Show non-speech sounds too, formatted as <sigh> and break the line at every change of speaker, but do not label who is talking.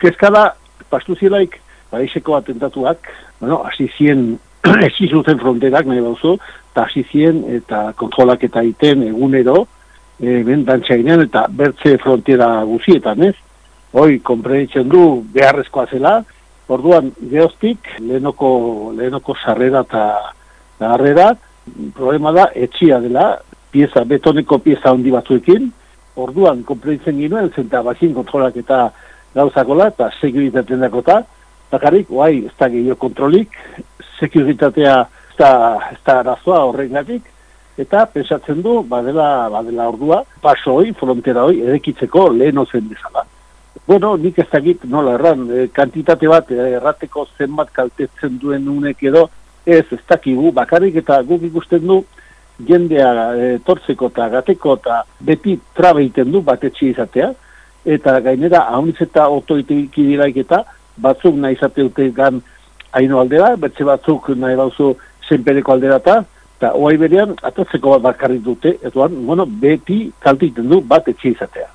kezkada, pastu zielaik, baixeko atentatuak, bueno, hasi zien, <clears throat> esi zuten fronterak, nahi bauzu, eta hasi zien, eta kontrolak eta iten egunero, e, ben dantxainean, eta bertze frontera guzietan, ez? Hoi, komprenitzen du, beharrezkoa zela, orduan, geostik, lehenoko, lehenoko sarrera eta harrera, problema da, etxia dela, pieza, betoneko pieza handi batzuekin, orduan, komprenitzen ginuen, zenta bakin kontrolak eta gauzakola, eta seguritaten dakota, bakarrik, oai, ez da gehiago kontrolik, sekuritatea ez da, ez da arazoa horrengatik, eta pensatzen du, badela, badela ordua, paso hoi, frontera hoi, edekitzeko lehen ozen bezala. Bueno, nik ez dakit, nola erran, e, kantitate bat, e, errateko zenbat kaltetzen duen unek edo, ez, ez dakigu, bakarrik eta guk ikusten du, jendea e, tortzeko eta gateko eta beti trabeiten du batetxe izatea, eta gainera haunitz eta otoitik diraik eta batzuk nahi izate dute gan haino aldera, bertze batzuk nahi dauzu zenpereko aldera eta eta oai berean atatzeko bat bakarrik dute, etuan, bueno, beti kaltiten du bat etxe izatea.